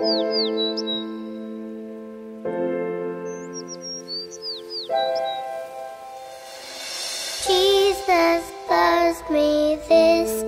Jesus loves me this